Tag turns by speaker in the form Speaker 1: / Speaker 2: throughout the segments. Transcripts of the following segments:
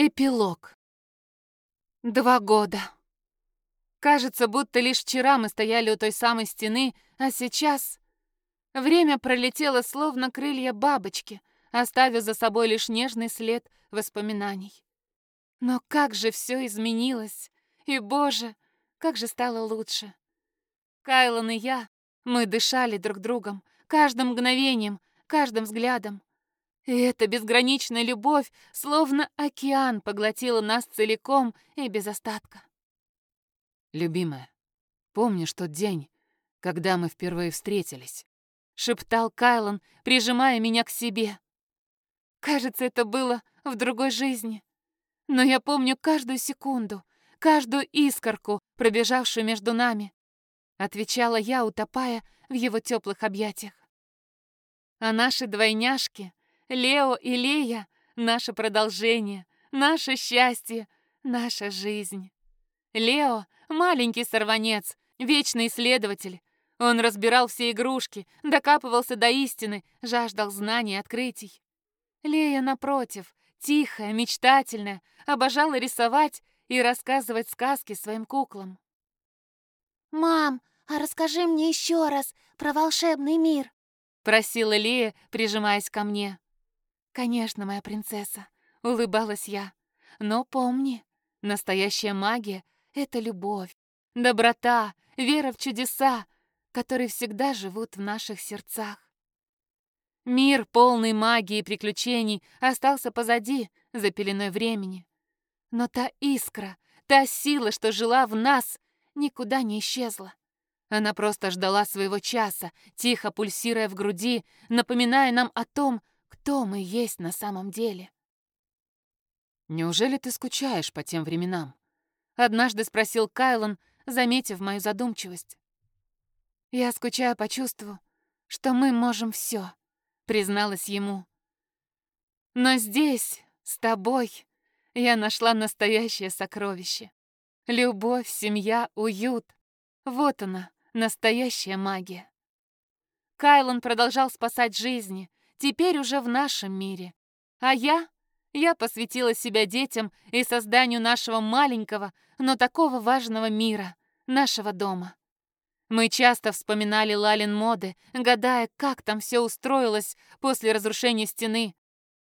Speaker 1: Эпилог. Два года. Кажется, будто лишь вчера мы стояли у той самой стены, а сейчас... Время пролетело словно крылья бабочки, оставив за собой лишь нежный след воспоминаний. Но как же все изменилось! И, боже, как же стало лучше! Кайлон и я, мы дышали друг другом, каждым мгновением, каждым взглядом. И эта безграничная любовь, словно океан, поглотила нас целиком и без остатка.
Speaker 2: «Любимая, помнишь тот день, когда мы впервые встретились?»
Speaker 1: — шептал Кайлон, прижимая меня к себе. Кажется, это было в другой жизни. Но я помню каждую секунду, каждую искорку, пробежавшую между нами. Отвечала я, утопая в его теплых объятиях. А наши двойняшки Лео и Лея — наше продолжение, наше счастье, наша жизнь. Лео — маленький сорванец, вечный исследователь. Он разбирал все игрушки, докапывался до истины, жаждал знаний и открытий. Лея, напротив, тихая, мечтательная, обожала рисовать и рассказывать сказки своим куклам.
Speaker 3: «Мам, а расскажи мне еще раз про волшебный мир», —
Speaker 1: просила Лея, прижимаясь ко мне. «Конечно, моя принцесса», — улыбалась я. «Но помни, настоящая магия — это любовь, доброта, вера в чудеса, которые всегда живут в наших сердцах. Мир, полный магии и приключений, остался позади, за пеленой времени. Но та искра, та сила, что жила в нас, никуда не исчезла. Она просто ждала своего часа, тихо пульсируя в груди, напоминая нам о том, кто мы есть на самом деле.
Speaker 2: «Неужели ты скучаешь по тем временам?»
Speaker 1: Однажды спросил Кайлон, заметив мою задумчивость. «Я скучаю по чувству, что мы можем все, призналась ему. «Но здесь, с тобой, я нашла настоящее сокровище. Любовь, семья, уют. Вот она, настоящая магия». Кайлон продолжал спасать жизни, теперь уже в нашем мире. А я? Я посвятила себя детям и созданию нашего маленького, но такого важного мира, нашего дома. Мы часто вспоминали Лалин моды, гадая, как там все устроилось после разрушения стены.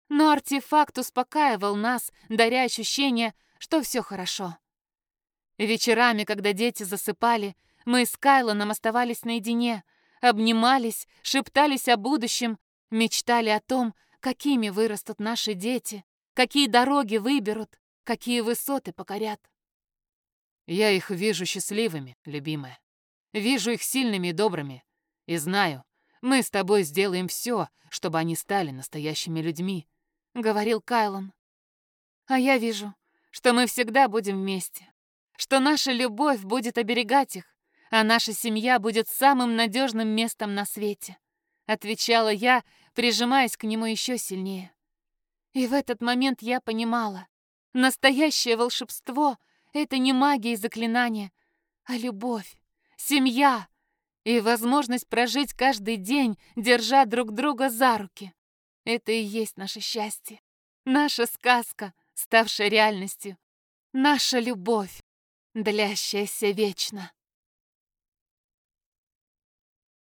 Speaker 1: Но артефакт успокаивал нас, даря ощущение, что все хорошо. Вечерами, когда дети засыпали, мы с Кайлоном оставались наедине, обнимались, шептались о будущем Мечтали о том, какими вырастут наши дети, какие дороги выберут, какие высоты покорят.
Speaker 2: Я их вижу счастливыми, любимая. Вижу их сильными и добрыми. И знаю, мы с тобой сделаем все, чтобы они стали настоящими людьми», — говорил Кайлон. «А я вижу, что мы всегда будем вместе, что наша любовь будет оберегать их, а наша семья будет самым надежным местом на свете отвечала я, прижимаясь к нему еще сильнее. И в этот момент я понимала, настоящее волшебство — это не магия и заклинания, а любовь, семья и возможность прожить каждый день, держа друг друга за руки. Это и есть наше счастье, наша сказка, ставшая реальностью, наша любовь, длящаяся вечно.